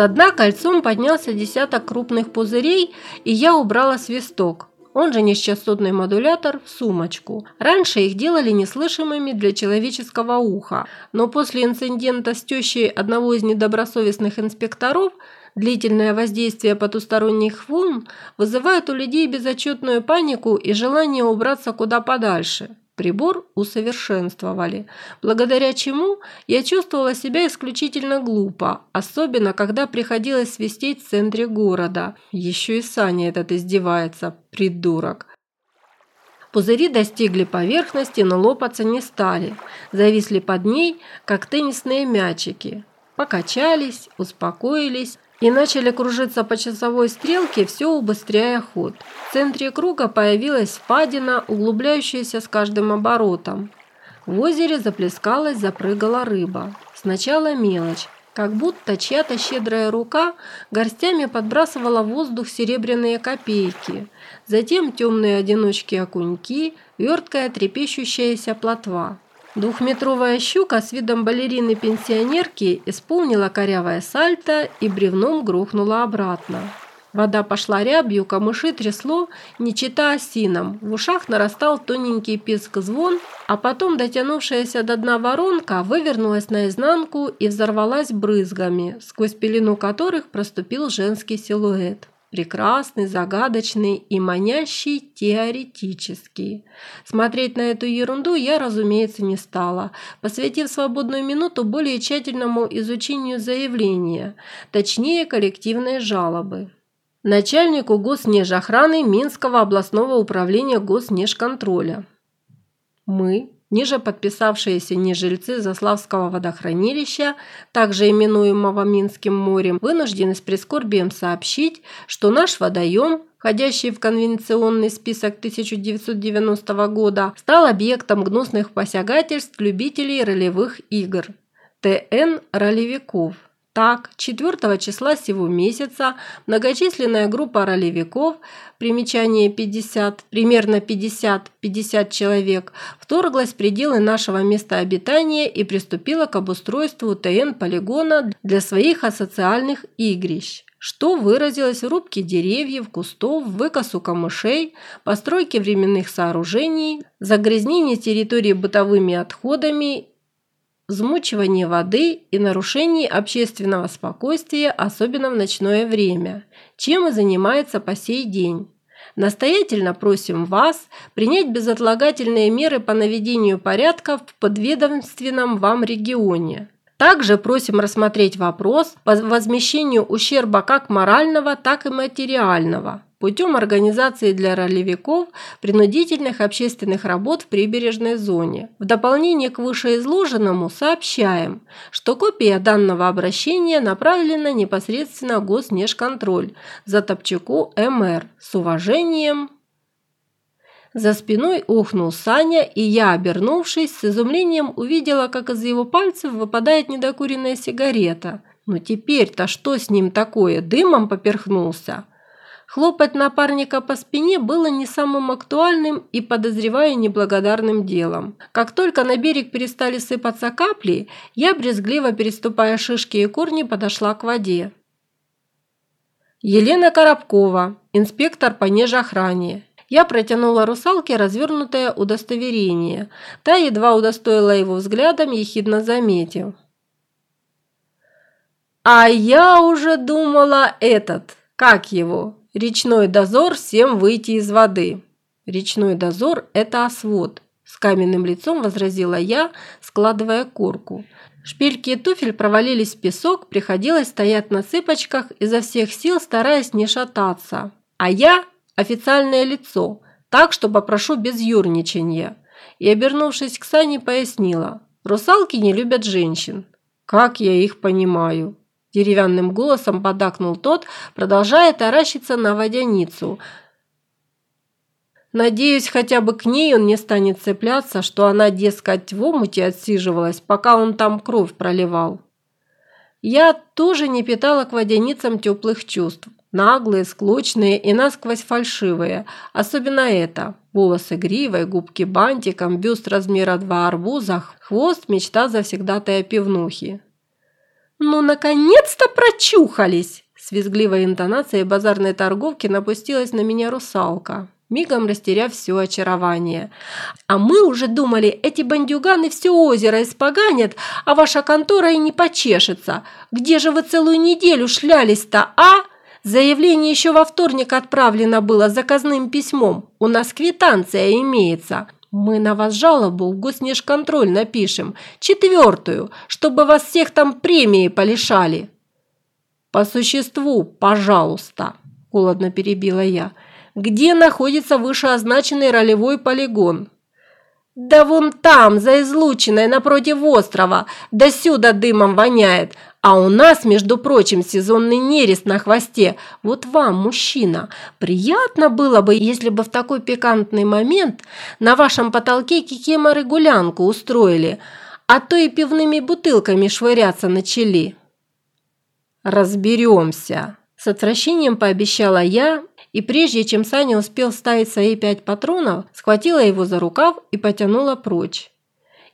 Со дна кольцом поднялся десяток крупных пузырей, и я убрала свисток, он же несчастотный модулятор, в сумочку. Раньше их делали неслышимыми для человеческого уха, но после инцидента с тещей одного из недобросовестных инспекторов длительное воздействие потусторонних волн вызывает у людей безотчетную панику и желание убраться куда подальше. Прибор усовершенствовали, благодаря чему я чувствовала себя исключительно глупо, особенно когда приходилось свистеть в центре города. Еще и Саня этот издевается, придурок. Пузыри достигли поверхности, но лопаться не стали. Зависли под ней, как теннисные мячики. Покачались, успокоились и начали кружиться по часовой стрелке, все убыстряя ход. В центре круга появилась впадина, углубляющаяся с каждым оборотом. В озере заплескалась, запрыгала рыба. Сначала мелочь, как будто чья-то щедрая рука горстями подбрасывала в воздух серебряные копейки. Затем темные одиночки-окуньки, верткая трепещущаяся плотва. Двухметровая щука с видом балерины-пенсионерки исполнила корявое сальто и бревном грохнула обратно. Вода пошла рябью, камыши трясло, не чита осинам. В ушах нарастал тоненький писк-звон, а потом дотянувшаяся до дна воронка вывернулась наизнанку и взорвалась брызгами, сквозь пелену которых проступил женский силуэт прекрасный, загадочный и манящий теоретический. Смотреть на эту ерунду я, разумеется, не стала, посвятив свободную минуту более тщательному изучению заявления, точнее коллективной жалобы. Начальнику госнежохраны Минского областного управления госнежконтроля. Мы, Ниже подписавшиеся нежильцы Заславского водохранилища, также именуемого Минским морем, вынуждены с прискорбием сообщить, что наш водоем, входящий в конвенционный список 1990 года, стал объектом гнусных посягательств любителей ролевых игр – ТН ролевиков. Так, 4 числа сего месяца многочисленная группа ролевиков, примечание 50, примерно 50-50 человек, вторглась в пределы нашего места обитания и приступила к обустройству ТН-полигона для своих асоциальных игрищ. Что выразилось в рубке деревьев, кустов, выкосу камышей, постройке временных сооружений, загрязнении территории бытовыми отходами взмучивании воды и нарушении общественного спокойствия, особенно в ночное время, чем и занимается по сей день. Настоятельно просим вас принять безотлагательные меры по наведению порядка в подведомственном вам регионе. Также просим рассмотреть вопрос по возмещению ущерба как морального, так и материального путем организации для ролевиков принудительных общественных работ в прибережной зоне. В дополнение к вышеизложенному сообщаем, что копия данного обращения направлена непосредственно в Госнежконтроль за Топчаку МР. С уважением. За спиной ухнул Саня, и я, обернувшись, с изумлением увидела, как из его пальцев выпадает недокуренная сигарета. Но «Ну теперь-то что с ним такое? Дымом поперхнулся? Хлопать напарника по спине было не самым актуальным и, подозревая, неблагодарным делом. Как только на берег перестали сыпаться капли, я, брезгливо переступая шишки и корни, подошла к воде. Елена Коробкова, инспектор по нежохране. Я протянула русалке развернутое удостоверение. Та едва удостоила его взглядом, ехидно заметив. «А я уже думала этот, как его, Речной дозор всем выйти из воды. Речной дозор – это освод. С каменным лицом возразила я, складывая корку. Шпильки и туфель провалились в песок, приходилось стоять на цыпочках, изо всех сил стараясь не шататься. А я – официальное лицо, так что попрошу без юрничания. И, обернувшись к Сане, пояснила. Русалки не любят женщин. Как я их понимаю. Деревянным голосом подакнул тот, продолжая таращиться на водяницу. Надеюсь, хотя бы к ней он не станет цепляться, что она, дескать, в омуте отсиживалась, пока он там кровь проливал. Я тоже не питала к водяницам теплых чувств. Наглые, склочные и насквозь фальшивые. Особенно это. Волосы гривой, губки бантиком, бюст размера два арбуза, хвост – мечта завсегдатая пивнухи. «Ну, наконец-то прочухались!» С визгливой интонацией базарной торговки напустилась на меня русалка мигом растеряв все очарование. «А мы уже думали, эти бандюганы все озеро испоганят, а ваша контора и не почешется. Где же вы целую неделю шлялись-то, а?» Заявление еще во вторник отправлено было заказным письмом. У нас квитанция имеется. Мы на вас жалобу в госнежконтроль напишем. Четвертую, чтобы вас всех там премии полишали. По существу, пожалуйста, холодно перебила я где находится вышеозначенный ролевой полигон. «Да вон там, за излучиной, напротив острова, до сюда дымом воняет, а у нас, между прочим, сезонный нерест на хвосте. Вот вам, мужчина, приятно было бы, если бы в такой пикантный момент на вашем потолке кикеморы гулянку устроили, а то и пивными бутылками швыряться начали». «Разберемся», – с отвращением пообещала я и прежде чем Саня успел ставить свои пять патронов, схватила его за рукав и потянула прочь.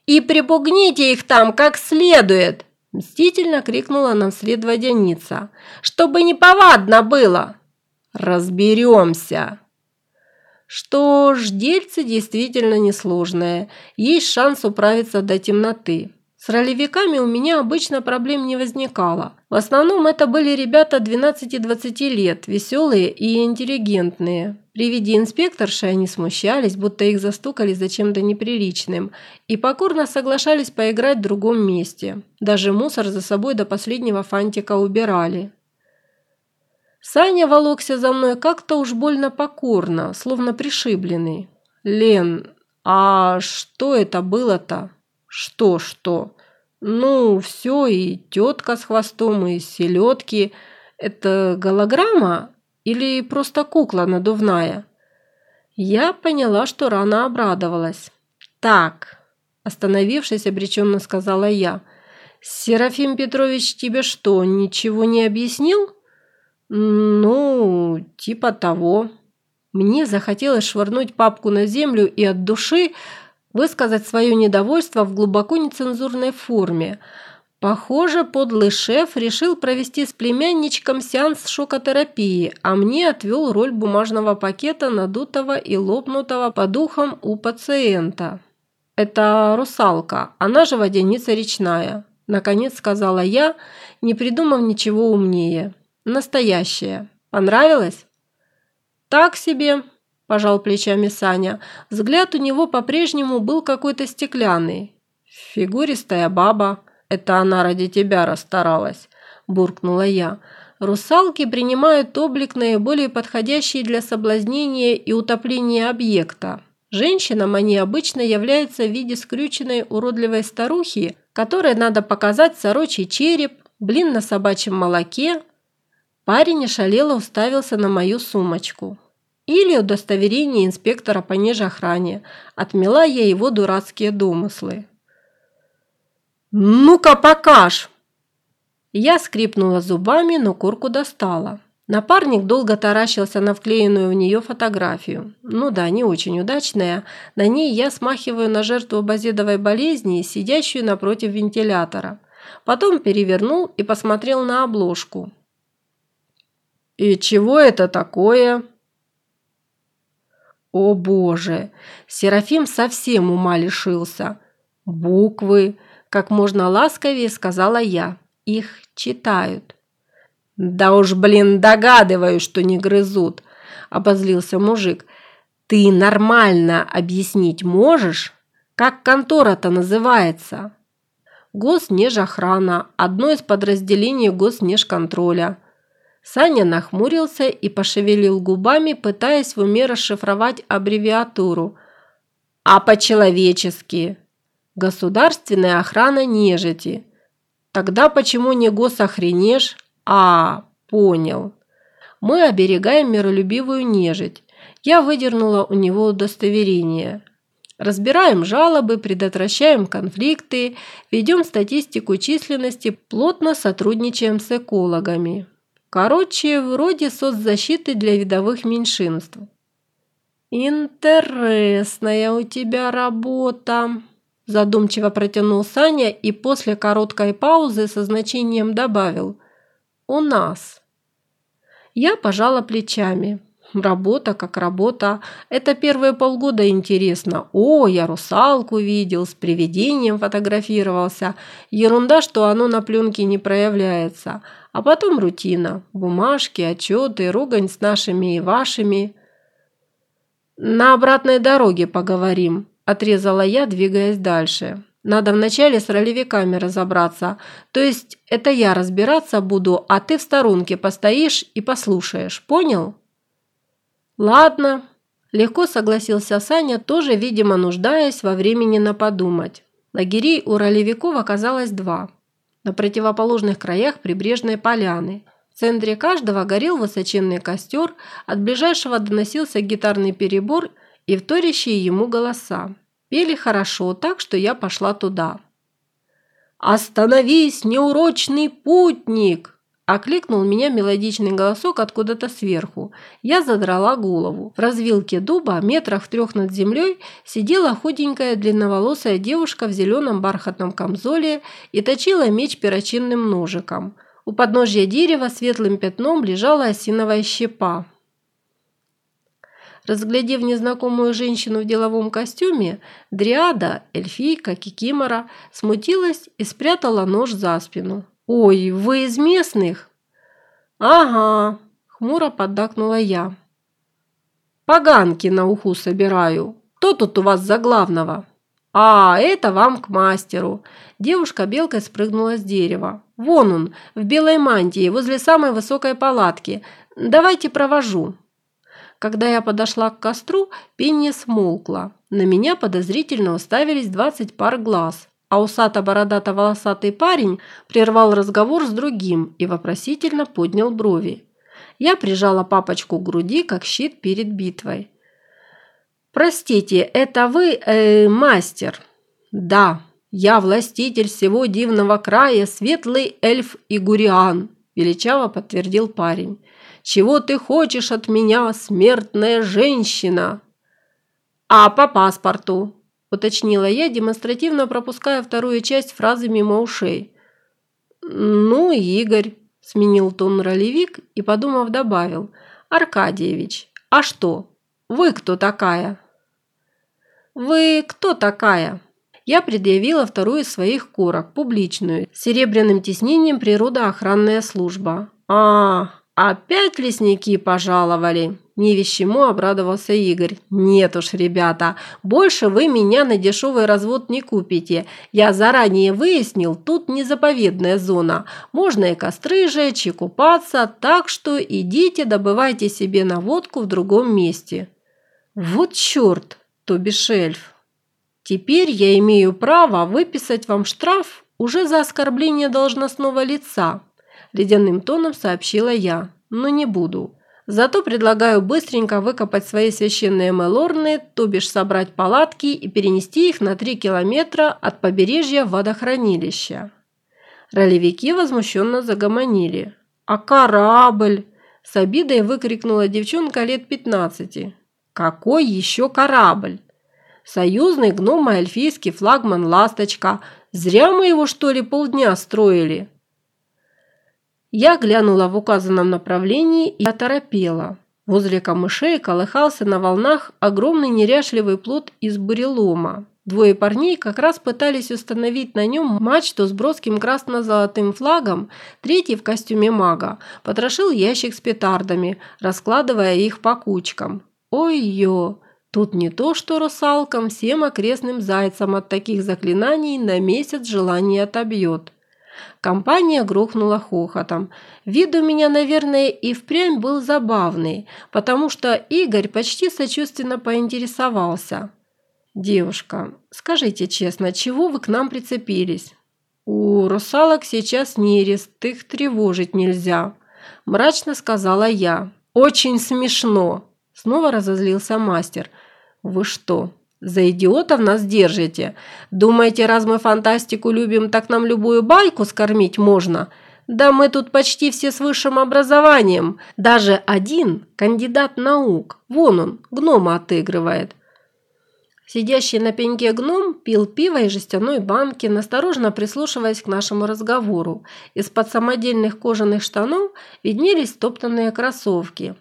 «И припугните их там как следует!» Мстительно крикнула нам вслед водяница. «Чтобы не повадно было!» «Разберемся!» Что ж, дельце действительно несложное. Есть шанс управиться до темноты. С ролевиками у меня обычно проблем не возникало. В основном это были ребята 12-20 лет, веселые и интеллигентные. При виде инспекторши они смущались, будто их застукали за чем-то неприличным, и покорно соглашались поиграть в другом месте. Даже мусор за собой до последнего фантика убирали. Саня волокся за мной как-то уж больно покорно, словно пришибленный. «Лен, а что это было-то?» «Что-что?» Ну, все, и тетка с хвостом, и селедки. Это голограмма или просто кукла надувная? Я поняла, что рано обрадовалась. Так, остановившись, обреченно сказала я. Серафим Петрович тебе что, ничего не объяснил? Ну, типа того. Мне захотелось швырнуть папку на землю и от души высказать свое недовольство в глубоко нецензурной форме. Похоже, подлый шеф решил провести с племянничком сеанс шокотерапии, а мне отвел роль бумажного пакета, надутого и лопнутого по духам у пациента. «Это русалка, она же водяница речная», – наконец сказала я, не придумав ничего умнее. «Настоящая. Понравилось?» «Так себе», – пожал плечами Саня. Взгляд у него по-прежнему был какой-то стеклянный. «Фигуристая баба. Это она ради тебя расстаралась», – буркнула я. «Русалки принимают облик наиболее подходящий для соблазнения и утопления объекта. Женщинам они обычно являются в виде скрюченной уродливой старухи, которой надо показать сорочий череп, блин на собачьем молоке». Парень ошалело уставился на мою сумочку или удостоверение инспектора по нежохране. Отмела я его дурацкие домыслы. «Ну-ка, покаж!» Я скрипнула зубами, но курку достала. Напарник долго таращился на вклеенную в нее фотографию. Ну да, не очень удачная. На ней я смахиваю на жертву базедовой болезни, сидящую напротив вентилятора. Потом перевернул и посмотрел на обложку. «И чего это такое?» О боже! Серафим совсем ума лишился. Буквы, как можно ласковее сказала я. Их читают. Да уж, блин, догадываюсь, что не грызут, обозлился мужик. Ты нормально объяснить можешь, как контора-то называется? Госнежохрана, одно из подразделений госнежконтроля. Саня нахмурился и пошевелил губами, пытаясь в уме расшифровать аббревиатуру. «А по-человечески?» «Государственная охрана нежити». «Тогда почему не госохренеж?» «А, понял». «Мы оберегаем миролюбивую нежить. Я выдернула у него удостоверение. Разбираем жалобы, предотвращаем конфликты, ведем статистику численности, плотно сотрудничаем с экологами. Короче, вроде соцзащиты для видовых меньшинств. «Интересная у тебя работа», – задумчиво протянул Саня и после короткой паузы со значением добавил «У нас». Я пожала плечами. Работа как работа. Это первые полгода интересно. О, я русалку видел, с привидением фотографировался. Ерунда, что оно на пленке не проявляется. А потом рутина. Бумажки, отчеты, ругань с нашими и вашими. На обратной дороге поговорим, отрезала я, двигаясь дальше. Надо вначале с ролевиками разобраться. То есть это я разбираться буду, а ты в сторонке постоишь и послушаешь. Понял? «Ладно», – легко согласился Саня, тоже, видимо, нуждаясь во времени на подумать. Лагерей у ролевиков оказалось два. На противоположных краях прибрежной поляны. В центре каждого горел высоченный костер, от ближайшего доносился гитарный перебор и вторящие ему голоса. Пели хорошо, так что я пошла туда. «Остановись, неурочный путник!» Окликнул меня мелодичный голосок откуда-то сверху. Я задрала голову. В развилке дуба, метрах в трех над землей, сидела худенькая длинноволосая девушка в зеленом бархатном камзоле и точила меч перочинным ножиком. У подножья дерева светлым пятном лежала осиновая щепа. Разглядев незнакомую женщину в деловом костюме, Дриада, эльфийка, кикимора, смутилась и спрятала нож за спину. «Ой, вы из местных?» «Ага», – хмуро поддакнула я. «Поганки на уху собираю. Кто тут у вас за главного?» «А, это вам к мастеру». Девушка белкой спрыгнула с дерева. «Вон он, в белой мантии, возле самой высокой палатки. Давайте провожу». Когда я подошла к костру, пение смолкло. На меня подозрительно уставились двадцать пар глаз а усато-бородато-волосатый парень прервал разговор с другим и вопросительно поднял брови. Я прижала папочку к груди, как щит перед битвой. «Простите, это вы, э, мастер?» «Да, я властитель всего дивного края, светлый эльф Игуриан», величаво подтвердил парень. «Чего ты хочешь от меня, смертная женщина?» «А по паспорту?» – уточнила я, демонстративно пропуская вторую часть фразы мимо ушей. «Ну, Игорь», – сменил тон ролевик и, подумав, добавил. «Аркадьевич, а что? Вы кто такая?» «Вы кто такая?» Я предъявила вторую из своих корок, публичную, с серебряным тиснением природоохранная служба. «А, опять лесники пожаловали!» Невещему обрадовался Игорь. «Нет уж, ребята, больше вы меня на дешевый развод не купите. Я заранее выяснил, тут не заповедная зона. Можно и костры жечь, и купаться, так что идите добывайте себе наводку в другом месте». «Вот черт, то бишь эльф. Теперь я имею право выписать вам штраф уже за оскорбление должностного лица», ледяным тоном сообщила я. «Но не буду». Зато предлагаю быстренько выкопать свои священные мелорны, то бишь собрать палатки и перенести их на 3 километра от побережья водохранилища. Ролевики возмущенно загомонили. «А корабль?» – с обидой выкрикнула девчонка лет 15. «Какой еще корабль?» «Союзный гном-эльфийский флагман «Ласточка». Зря мы его, что ли, полдня строили?» Я глянула в указанном направлении и оторопела. Возле камышей колыхался на волнах огромный неряшливый плод из бурелома. Двое парней как раз пытались установить на нем мачту с броским красно-золотым флагом, третий в костюме мага потрошил ящик с петардами, раскладывая их по кучкам. Ой-ё! Тут не то что русалкам, всем окрестным зайцам от таких заклинаний на месяц желание отобьет. Компания грохнула хохотом. Вид у меня, наверное, и впрямь был забавный, потому что Игорь почти сочувственно поинтересовался. «Девушка, скажите честно, чего вы к нам прицепились?» «У русалок сейчас нерест, их тревожить нельзя», – мрачно сказала я. «Очень смешно», – Снова разозлился мастер. «Вы что, за идиотов нас держите? Думаете, раз мы фантастику любим, так нам любую байку скормить можно?» Да мы тут почти все с высшим образованием. Даже один кандидат наук. Вон он, гнома отыгрывает. Сидящий на пеньке гном пил пиво из жестяной банки, насторожно прислушиваясь к нашему разговору. Из-под самодельных кожаных штанов виднелись топтанные кроссовки.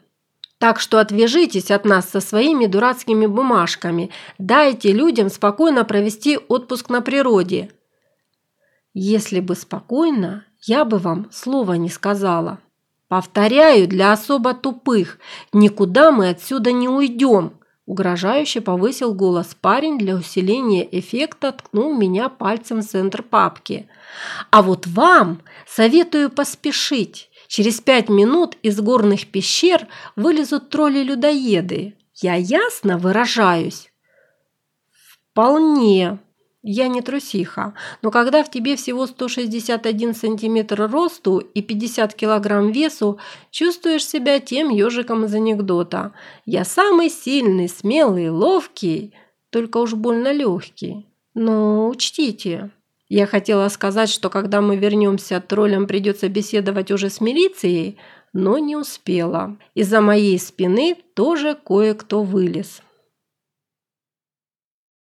Так что отвяжитесь от нас со своими дурацкими бумажками. Дайте людям спокойно провести отпуск на природе. Если бы спокойно, я бы вам слова не сказала. Повторяю, для особо тупых, никуда мы отсюда не уйдем. Угрожающе повысил голос парень для усиления эффекта, ткнул меня пальцем в центр папки. А вот вам советую поспешить. Через пять минут из горных пещер вылезут тролли-людоеды. Я ясно выражаюсь? Вполне, я не трусиха, но когда в тебе всего 161 сантиметр росту и 50 килограмм весу, чувствуешь себя тем ежиком из анекдота. Я самый сильный, смелый, ловкий, только уж больно легкий. Но учтите, я хотела сказать, что когда мы вернемся, троллям придется беседовать уже с милицией, но не успела. Из-за моей спины тоже кое-кто вылез.